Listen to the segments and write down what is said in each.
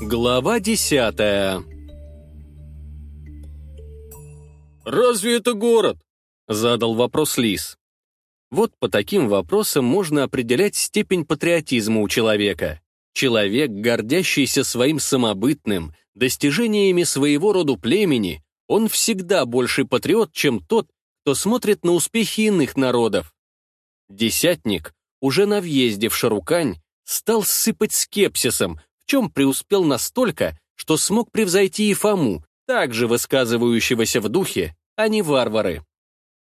Глава десятая «Разве это город?» — задал вопрос Лис. Вот по таким вопросам можно определять степень патриотизма у человека. Человек, гордящийся своим самобытным, достижениями своего рода племени, он всегда больше патриот, чем тот, кто смотрит на успехи иных народов. Десятник, уже на въезде в Шарукань, стал сыпать скепсисом, чем преуспел настолько, что смог превзойти и Фому, также высказывающегося в духе, а не варвары.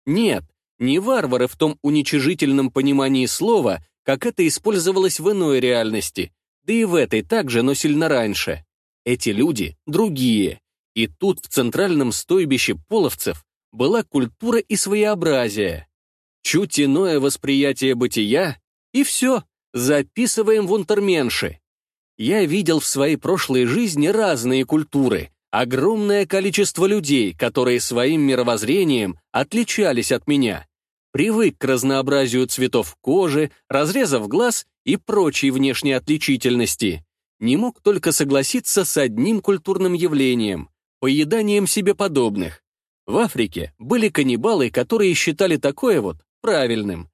Нет, не варвары в том уничижительном понимании слова, как это использовалось в иной реальности, да и в этой также, но сильно раньше. Эти люди другие. И тут, в центральном стойбище половцев, была культура и своеобразие. Чуть иное восприятие бытия, и все, записываем в унтерменши. Я видел в своей прошлой жизни разные культуры, огромное количество людей, которые своим мировоззрением отличались от меня. Привык к разнообразию цветов кожи, разрезов глаз и прочей внешней отличительности. Не мог только согласиться с одним культурным явлением – поеданием себе подобных. В Африке были каннибалы, которые считали такое вот правильным.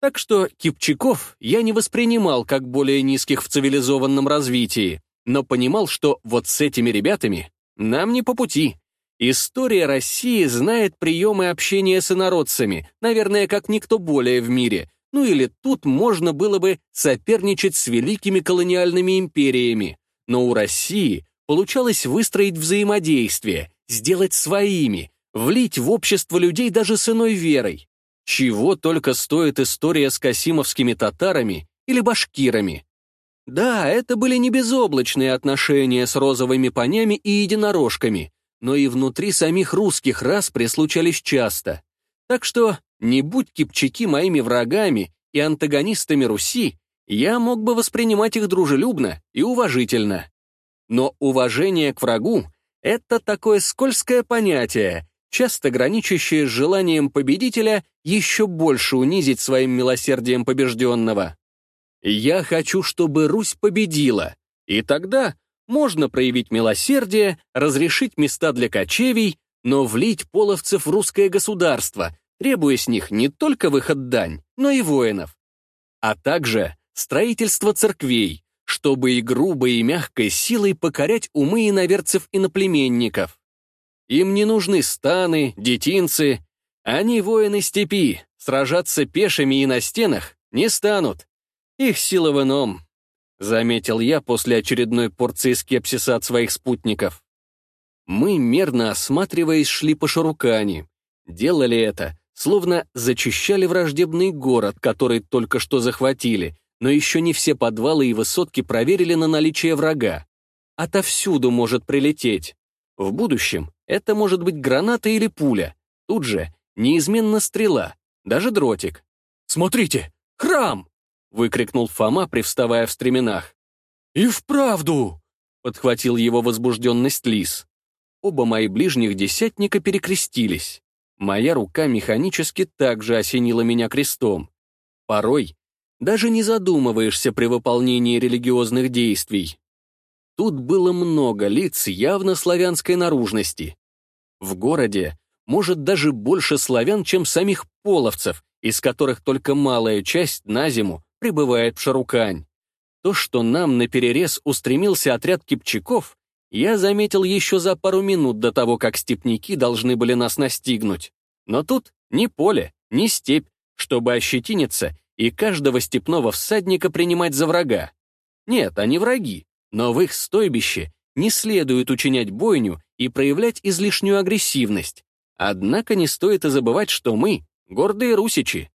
Так что кипчаков я не воспринимал как более низких в цивилизованном развитии, но понимал, что вот с этими ребятами нам не по пути. История России знает приемы общения с инородцами, наверное, как никто более в мире. Ну или тут можно было бы соперничать с великими колониальными империями. Но у России получалось выстроить взаимодействие, сделать своими, влить в общество людей даже с иной верой. Чего только стоит история с касимовскими татарами или башкирами. Да, это были не безоблачные отношения с розовыми понями и единорожками, но и внутри самих русских рас прислучались часто. Так что, не будь кипчаки моими врагами и антагонистами Руси, я мог бы воспринимать их дружелюбно и уважительно. Но уважение к врагу — это такое скользкое понятие, часто граничащее с желанием победителя еще больше унизить своим милосердием побежденного. Я хочу, чтобы Русь победила, и тогда можно проявить милосердие, разрешить места для кочевий, но влить половцев в русское государство, требуя с них не только выход дань, но и воинов. А также строительство церквей, чтобы и грубой, и мягкой силой покорять умы иноверцев-иноплеменников. Им не нужны станы, детинцы. Они воины степи, сражаться пешими и на стенах не станут. Их сила в ином, — заметил я после очередной порции скепсиса от своих спутников. Мы, мерно осматриваясь, шли по Шарукани. Делали это, словно зачищали враждебный город, который только что захватили, но еще не все подвалы и высотки проверили на наличие врага. Отовсюду может прилететь. В будущем это может быть граната или пуля. Тут же неизменно стрела, даже дротик. «Смотрите, храм!» — выкрикнул Фома, привставая в стременах. «И вправду!» — подхватил его возбужденность Лис. Оба мои ближних десятника перекрестились. Моя рука механически также осенила меня крестом. Порой даже не задумываешься при выполнении религиозных действий. Тут было много лиц явно славянской наружности. В городе, может, даже больше славян, чем самих половцев, из которых только малая часть на зиму прибывает в Шарукань. То, что нам на перерез устремился отряд кипчаков, я заметил еще за пару минут до того, как степняки должны были нас настигнуть. Но тут ни поле, ни степь, чтобы ощетиниться и каждого степного всадника принимать за врага. Нет, они враги, но в их стойбище не следует учинять бойню и проявлять излишнюю агрессивность. Однако не стоит и забывать, что мы — гордые русичи.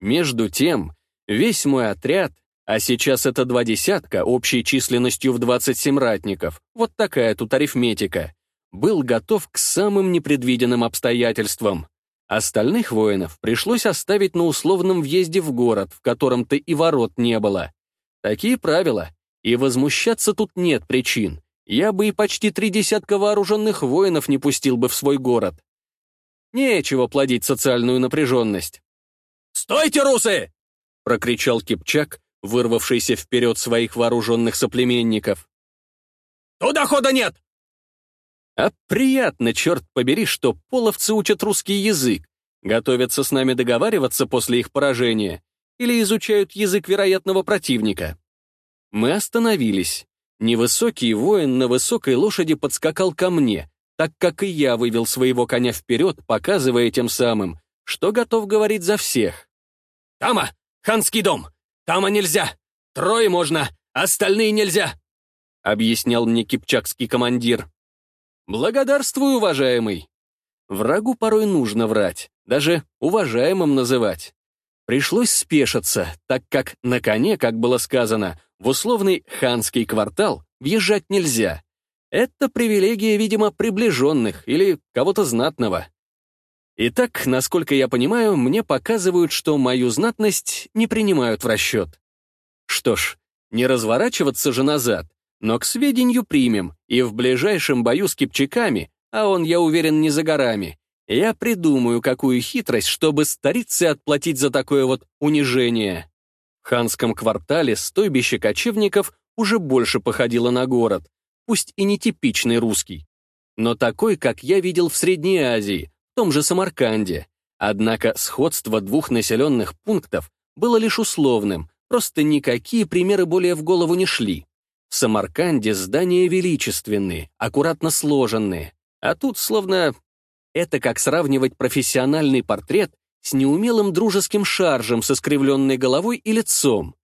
Между тем, весь мой отряд, а сейчас это два десятка, общей численностью в 27 ратников, вот такая тут арифметика, был готов к самым непредвиденным обстоятельствам. Остальных воинов пришлось оставить на условном въезде в город, в котором-то и ворот не было. Такие правила, и возмущаться тут нет причин. Я бы и почти три десятка вооруженных воинов не пустил бы в свой город. Нечего плодить социальную напряженность. «Стойте, русы!» — прокричал Кипчак, вырвавшийся вперед своих вооруженных соплеменников. Туда хода нет!» А приятно, черт побери, что половцы учат русский язык, готовятся с нами договариваться после их поражения или изучают язык вероятного противника. Мы остановились. Невысокий воин на высокой лошади подскакал ко мне, так как и я вывел своего коня вперед, показывая тем самым, что готов говорить за всех. «Тама! Ханский дом! Тама нельзя! Трое можно, остальные нельзя!» — объяснял мне кипчакский командир. «Благодарствую, уважаемый!» Врагу порой нужно врать, даже уважаемым называть. Пришлось спешиться, так как на коне, как было сказано, в условный ханский квартал въезжать нельзя. Это привилегия, видимо, приближенных или кого-то знатного. Итак, насколько я понимаю, мне показывают, что мою знатность не принимают в расчет. Что ж, не разворачиваться же назад, но к сведению примем, и в ближайшем бою с кипчаками, а он, я уверен, не за горами, я придумаю какую хитрость, чтобы старице отплатить за такое вот унижение. Ханском квартале стойбище кочевников уже больше походило на город, пусть и не типичный русский, но такой, как я видел в Средней Азии, в том же Самарканде. Однако сходство двух населенных пунктов было лишь условным, просто никакие примеры более в голову не шли. В Самарканде здания величественные, аккуратно сложенные, а тут словно... Это как сравнивать профессиональный портрет с неумелым дружеским шаржем со искривленной головой и лицом.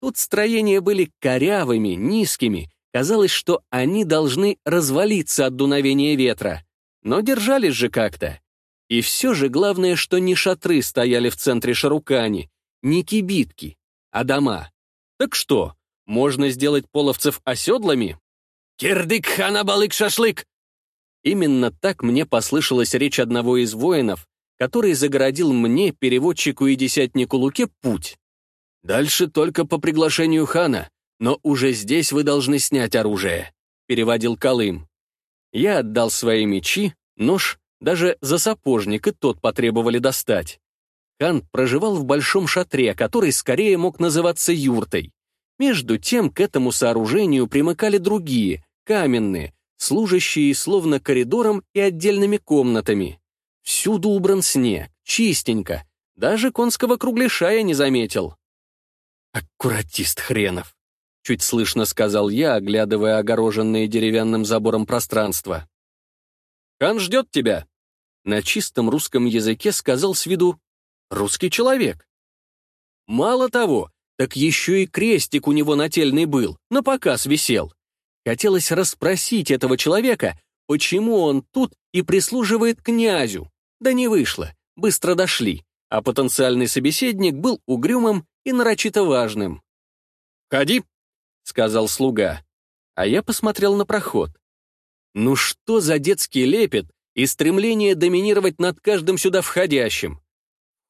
Тут строения были корявыми, низкими, казалось, что они должны развалиться от дуновения ветра. Но держались же как-то. И все же главное, что не шатры стояли в центре Шарукани, не кибитки, а дома. Так что, можно сделать половцев оседлами? «Кирдык хана балык шашлык!» Именно так мне послышалась речь одного из воинов, который загородил мне, переводчику и десятнику Луке, путь. «Дальше только по приглашению хана, но уже здесь вы должны снять оружие», — переводил Колым. Я отдал свои мечи, нож, даже за сапожник и тот потребовали достать. Хан проживал в большом шатре, который скорее мог называться юртой. Между тем к этому сооружению примыкали другие, каменные, служащие словно коридором и отдельными комнатами. Всюду убран снег, чистенько, даже конского кругляша я не заметил. «Аккуратист хренов», — чуть слышно сказал я, оглядывая огороженное деревянным забором пространство. «Хан ждет тебя», — на чистом русском языке сказал с виду «русский человек». Мало того, так еще и крестик у него нательный был, на показ висел. Хотелось расспросить этого человека, почему он тут и прислуживает князю. Да не вышло, быстро дошли, а потенциальный собеседник был угрюмым и нарочито важным. «Ходи», — сказал слуга, а я посмотрел на проход. Ну что за детский лепет и стремление доминировать над каждым сюда входящим?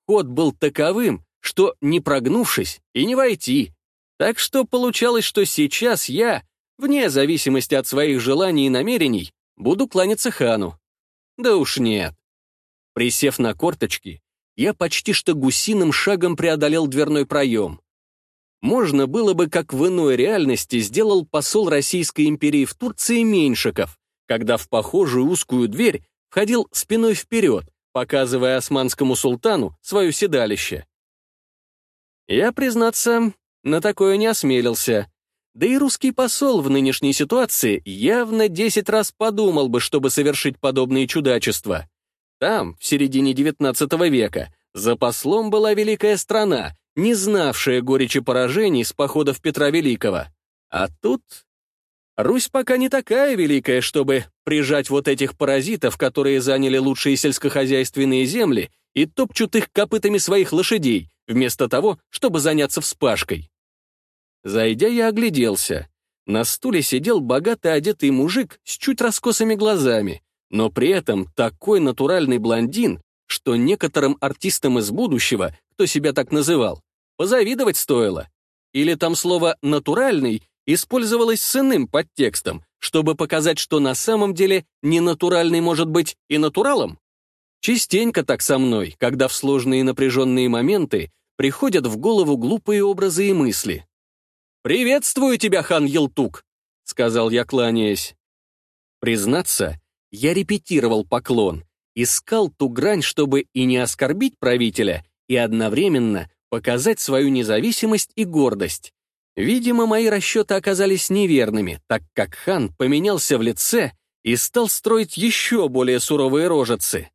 Ход был таковым, что не прогнувшись и не войти. Так что получалось, что сейчас я, вне зависимости от своих желаний и намерений, буду кланяться хану. Да уж нет. Присев на корточки, я почти что гусиным шагом преодолел дверной проем. Можно было бы, как в иной реальности, сделал посол Российской империи в Турции Меньшиков, когда в похожую узкую дверь входил спиной вперед, показывая османскому султану свое седалище. Я, признаться, на такое не осмелился. Да и русский посол в нынешней ситуации явно десять раз подумал бы, чтобы совершить подобные чудачества. Там, в середине XIX века, за послом была великая страна, не знавшая горечи поражений с походов Петра Великого. А тут... Русь пока не такая великая, чтобы прижать вот этих паразитов, которые заняли лучшие сельскохозяйственные земли и топчут их копытами своих лошадей, вместо того, чтобы заняться вспашкой. Зайдя, я огляделся. На стуле сидел богато одетый мужик с чуть раскосыми глазами, но при этом такой натуральный блондин, что некоторым артистам из будущего, кто себя так называл, позавидовать стоило. Или там слово «натуральный» использовалось с иным подтекстом, чтобы показать, что на самом деле ненатуральный может быть и натуралом? Частенько так со мной, когда в сложные напряженные моменты приходят в голову глупые образы и мысли. «Приветствую тебя, хан Елтук!» сказал я, кланяясь. Признаться, я репетировал поклон, искал ту грань, чтобы и не оскорбить правителя, и одновременно показать свою независимость и гордость. Видимо, мои расчеты оказались неверными, так как хан поменялся в лице и стал строить еще более суровые рожицы.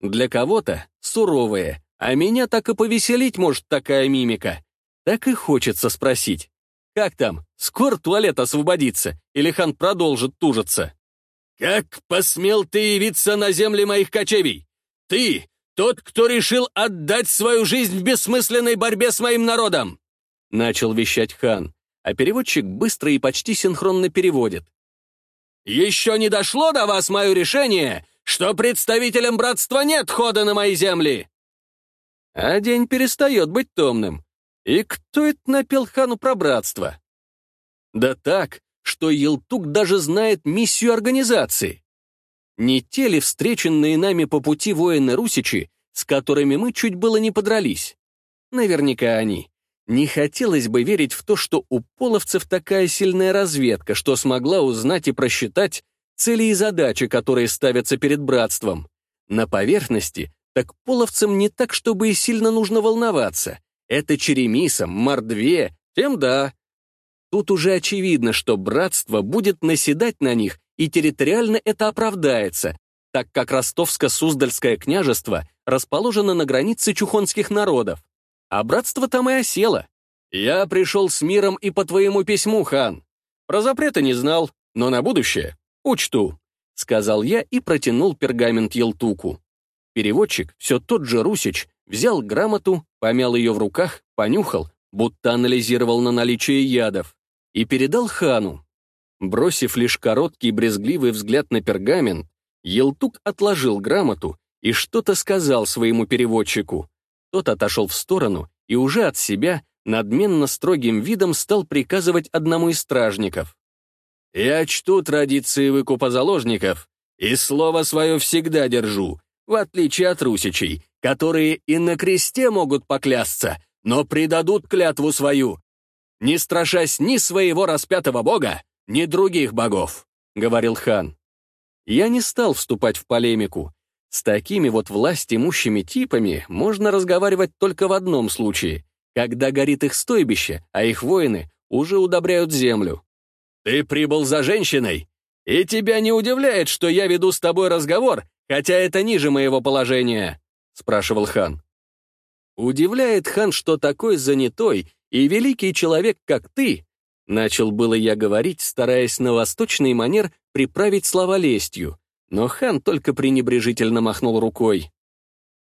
Для кого-то суровые, а меня так и повеселить может такая мимика. Так и хочется спросить. Как там, скоро туалет освободится, или хан продолжит тужиться? «Как посмел ты явиться на земли моих кочевий? Ты, тот, кто решил отдать свою жизнь в бессмысленной борьбе с моим народом!» Начал вещать хан, а переводчик быстро и почти синхронно переводит. «Еще не дошло до вас мое решение, что представителям братства нет хода на мои земли!» А день перестает быть томным. И кто это напел хану про братство? Да так, что Елтук даже знает миссию организации. Не те ли встреченные нами по пути воины-русичи, с которыми мы чуть было не подрались? Наверняка они. Не хотелось бы верить в то, что у половцев такая сильная разведка, что смогла узнать и просчитать цели и задачи, которые ставятся перед братством. На поверхности так половцам не так, чтобы и сильно нужно волноваться. Это черемисам, мордве, тем да. Тут уже очевидно, что братство будет наседать на них, и территориально это оправдается, так как Ростовско-Суздальское княжество расположено на границе чухонских народов. А братство там и осело. Я пришел с миром и по твоему письму, хан. Про запреты не знал, но на будущее учту», — сказал я и протянул пергамент Елтуку. Переводчик, все тот же Русич, взял грамоту, помял ее в руках, понюхал, будто анализировал на наличие ядов, и передал хану. Бросив лишь короткий брезгливый взгляд на пергамент, Елтук отложил грамоту и что-то сказал своему переводчику. Тот отошел в сторону и уже от себя надменно строгим видом стал приказывать одному из стражников. «Я чту традиции выкупа заложников и слово свое всегда держу, в отличие от русичей, которые и на кресте могут поклясться, но предадут клятву свою, не страшась ни своего распятого бога, ни других богов», — говорил хан. Я не стал вступать в полемику. С такими вот власть имущими типами можно разговаривать только в одном случае, когда горит их стойбище, а их воины уже удобряют землю. «Ты прибыл за женщиной, и тебя не удивляет, что я веду с тобой разговор хотя это ниже моего положения», — спрашивал хан. «Удивляет хан, что такой занятой и великий человек, как ты», начал было я говорить, стараясь на восточный манер приправить слова лестью, но хан только пренебрежительно махнул рукой.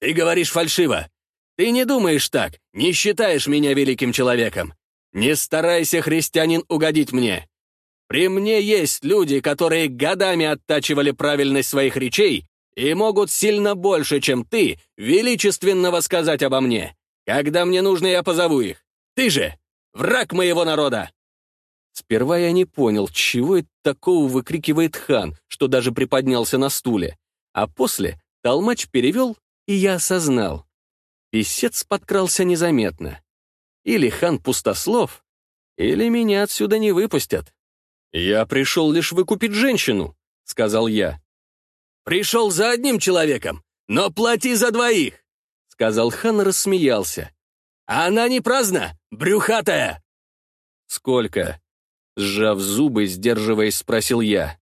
«Ты говоришь фальшиво. Ты не думаешь так, не считаешь меня великим человеком. Не старайся, христианин, угодить мне. При мне есть люди, которые годами оттачивали правильность своих речей и могут сильно больше, чем ты, величественного сказать обо мне. Когда мне нужно, я позову их. Ты же враг моего народа!» Сперва я не понял, чего это такого выкрикивает хан, что даже приподнялся на стуле. А после толмач перевел, и я осознал. Песец подкрался незаметно. Или хан пустослов, или меня отсюда не выпустят. «Я пришел лишь выкупить женщину», — сказал я. Пришел за одним человеком, но плати за двоих!» Сказал хан и рассмеялся. «А она не праздна, брюхатая!» «Сколько?» Сжав зубы, сдерживаясь, спросил я.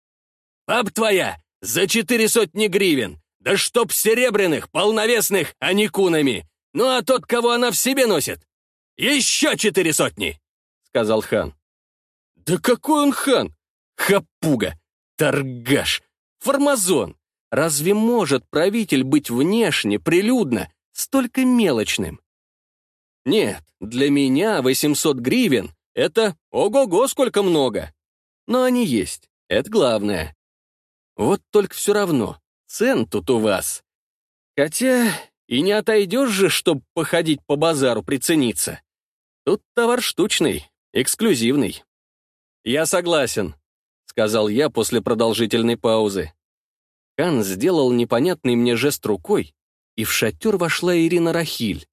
«Баб твоя, за четыре сотни гривен! Да чтоб серебряных, полновесных, а не кунами! Ну а тот, кого она в себе носит, еще четыре сотни!» Сказал хан. «Да какой он хан? Хапуга! Торгаш! Формазон! Разве может правитель быть внешне, прилюдно, столько мелочным? Нет, для меня 800 гривен — это ого-го сколько много. Но они есть, это главное. Вот только все равно, цен тут у вас. Хотя и не отойдешь же, чтоб походить по базару прицениться. Тут товар штучный, эксклюзивный. «Я согласен», — сказал я после продолжительной паузы. Кан сделал непонятный мне жест рукой, и в шатер вошла Ирина Рахиль.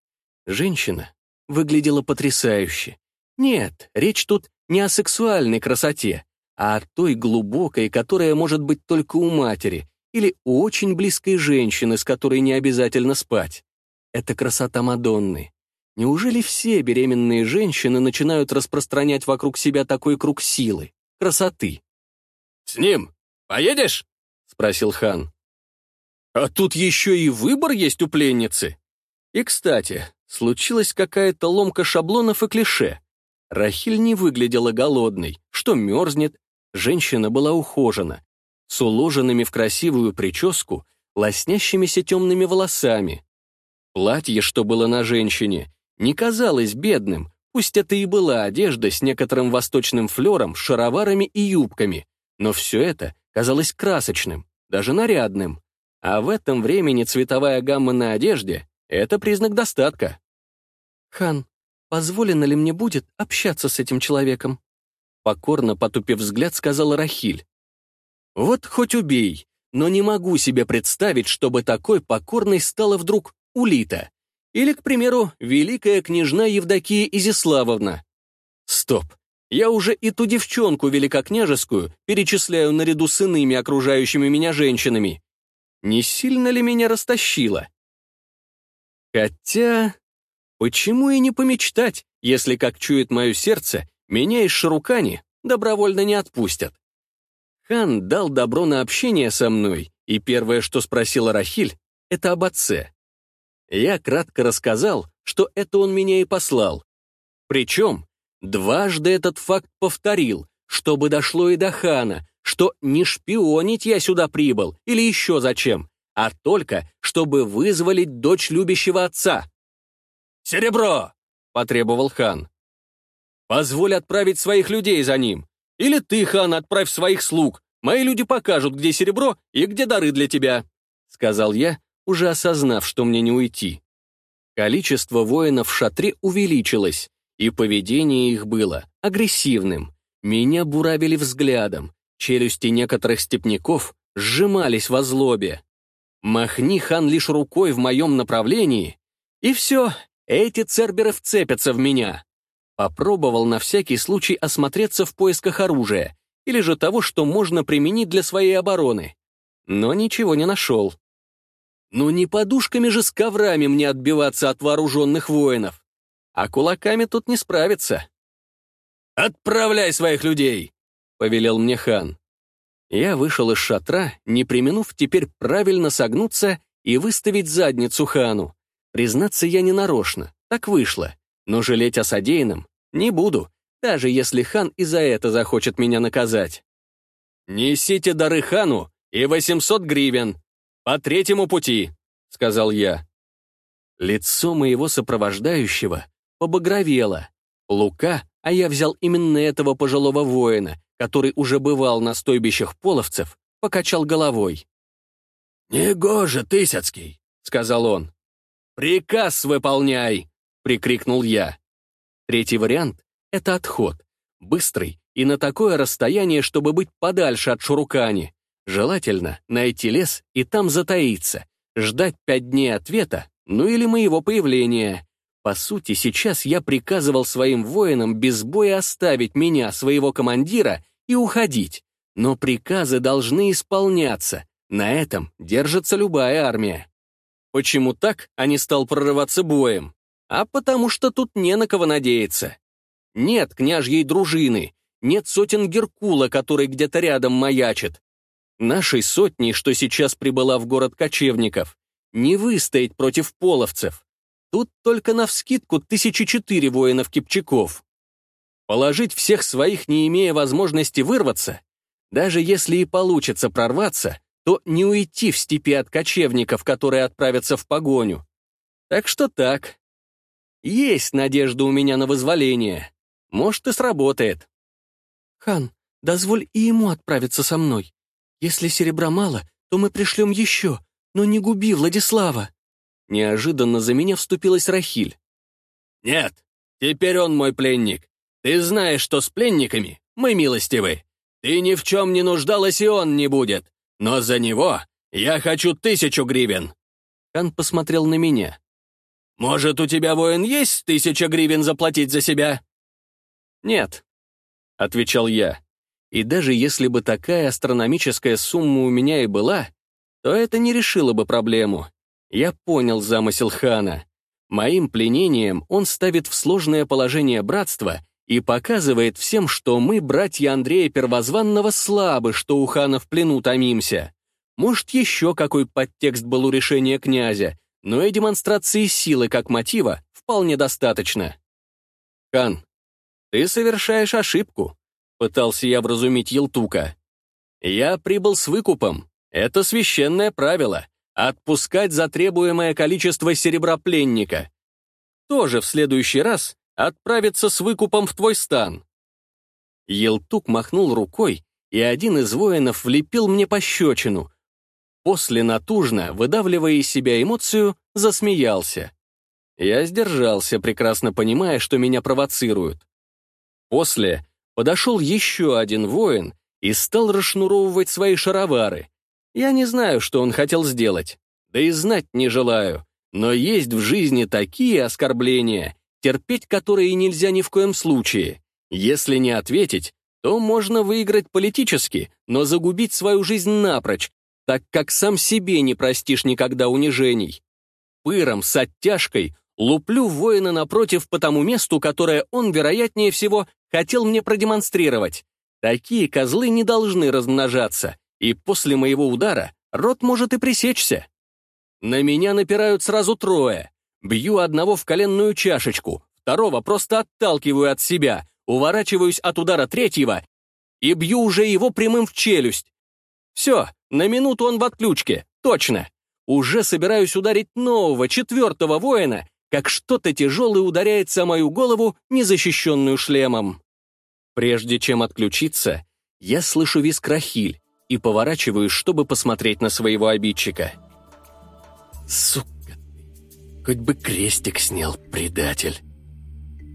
Женщина выглядела потрясающе. Нет, речь тут не о сексуальной красоте, а о той глубокой, которая может быть только у матери или у очень близкой женщины, с которой не обязательно спать. Это красота Мадонны. Неужели все беременные женщины начинают распространять вокруг себя такой круг силы, красоты? «С ним поедешь?» — спросил хан. «А тут еще и выбор есть у пленницы. И, кстати, случилась какая-то ломка шаблонов и клише. Рахиль не выглядела голодной, что мерзнет. Женщина была ухожена, с уложенными в красивую прическу, лоснящимися темными волосами. Платье, что было на женщине, не казалось бедным, пусть это и была одежда с некоторым восточным флером, шароварами и юбками, но все это казалось красочным, даже нарядным. А в этом времени цветовая гамма на одежде — это признак достатка. «Хан, позволено ли мне будет общаться с этим человеком?» Покорно потупив взгляд, сказала Рахиль. «Вот хоть убей, но не могу себе представить, чтобы такой покорной стала вдруг Улита. Или, к примеру, великая княжна Евдокия Изиславовна. Стоп, я уже и ту девчонку великокняжескую перечисляю наряду с иными окружающими меня женщинами. Не сильно ли меня растащило? Хотя, почему и не помечтать, если, как чует мое сердце, меня из Шарукани добровольно не отпустят? Хан дал добро на общение со мной, и первое, что спросила Рахиль, это об отце. Я кратко рассказал, что это он меня и послал. Причем дважды этот факт повторил, чтобы дошло и до хана, что не шпионить я сюда прибыл или еще зачем, а только, чтобы вызволить дочь любящего отца. «Серебро!» — потребовал хан. «Позволь отправить своих людей за ним. Или ты, хан, отправь своих слуг. Мои люди покажут, где серебро и где дары для тебя», — сказал я, уже осознав, что мне не уйти. Количество воинов в шатре увеличилось, и поведение их было агрессивным. Меня буравили взглядом, челюсти некоторых степняков сжимались во злобе. Махни хан лишь рукой в моем направлении, и все, эти церберы вцепятся в меня. Попробовал на всякий случай осмотреться в поисках оружия или же того, что можно применить для своей обороны. Но ничего не нашел. Ну не подушками же с коврами мне отбиваться от вооруженных воинов. А кулаками тут не справиться. «Отправляй своих людей!» — повелел мне хан. Я вышел из шатра, не применув теперь правильно согнуться и выставить задницу хану. Признаться, я не нарочно, так вышло. Но жалеть о содеянном не буду, даже если хан и за это захочет меня наказать. «Несите дары хану и 800 гривен», «По третьему пути», — сказал я. Лицо моего сопровождающего побагровело. Лука, а я взял именно этого пожилого воина, который уже бывал на стойбищах половцев, покачал головой. «Негоже, Тысяцкий», — сказал он. «Приказ выполняй!» — прикрикнул я. Третий вариант — это отход. Быстрый и на такое расстояние, чтобы быть подальше от Шурукани. Желательно найти лес и там затаиться, ждать пять дней ответа, ну или моего появления. По сути, сейчас я приказывал своим воинам без боя оставить меня, своего командира, и уходить. Но приказы должны исполняться. На этом держится любая армия. Почему так, а не стал прорываться боем? А потому что тут не на кого надеяться. Нет княжьей дружины, нет сотен Геркула, который где-то рядом маячит. Нашей сотни, что сейчас прибыла в город кочевников, не выстоять против половцев. Тут только навскидку тысячи четыре воинов-кипчаков. Положить всех своих, не имея возможности вырваться, даже если и получится прорваться, то не уйти в степи от кочевников, которые отправятся в погоню. Так что так. Есть надежда у меня на вызволение. Может, и сработает. Хан, дозволь и ему отправиться со мной. «Если серебра мало, то мы пришлем еще, но не губи Владислава!» Неожиданно за меня вступилась Рахиль. «Нет, теперь он мой пленник. Ты знаешь, что с пленниками мы милостивы. Ты ни в чем не нуждалась, и он не будет. Но за него я хочу тысячу гривен». Хан посмотрел на меня. «Может, у тебя, воин, есть тысяча гривен заплатить за себя?» «Нет», — отвечал я. И даже если бы такая астрономическая сумма у меня и была, то это не решило бы проблему. Я понял замысел хана. Моим пленением он ставит в сложное положение братства и показывает всем, что мы, братья Андрея Первозванного, слабы, что у хана в плену томимся. Может, еще какой подтекст был у решения князя, но и демонстрации силы как мотива вполне достаточно. «Хан, ты совершаешь ошибку», — пытался я вразумить Елтука. «Я прибыл с выкупом. Это священное правило — отпускать за требуемое количество серебра пленника. Тоже в следующий раз отправиться с выкупом в твой стан». Елтук махнул рукой, и один из воинов влепил мне пощечину. После натужно, выдавливая из себя эмоцию, засмеялся. Я сдержался, прекрасно понимая, что меня провоцируют. После подошел еще один воин и стал расшнуровывать свои шаровары. Я не знаю, что он хотел сделать, да и знать не желаю, но есть в жизни такие оскорбления, терпеть которые нельзя ни в коем случае. Если не ответить, то можно выиграть политически, но загубить свою жизнь напрочь, так как сам себе не простишь никогда унижений. Пыром с оттяжкой Луплю воина напротив по тому месту, которое он, вероятнее всего, хотел мне продемонстрировать. Такие козлы не должны размножаться, и после моего удара рот может и пресечься. На меня напирают сразу трое. Бью одного в коленную чашечку, второго просто отталкиваю от себя, уворачиваюсь от удара третьего и бью уже его прямым в челюсть. Все, на минуту он в отключке, точно. Уже собираюсь ударить нового, четвертого воина, как что-то тяжелое ударяется о мою голову, незащищенную шлемом. Прежде чем отключиться, я слышу визг Рахиль и поворачиваюсь, чтобы посмотреть на своего обидчика. «Сука! Хоть бы крестик снял, предатель!»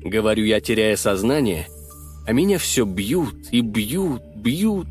Говорю я, теряя сознание, а меня все бьют и бьют, бьют,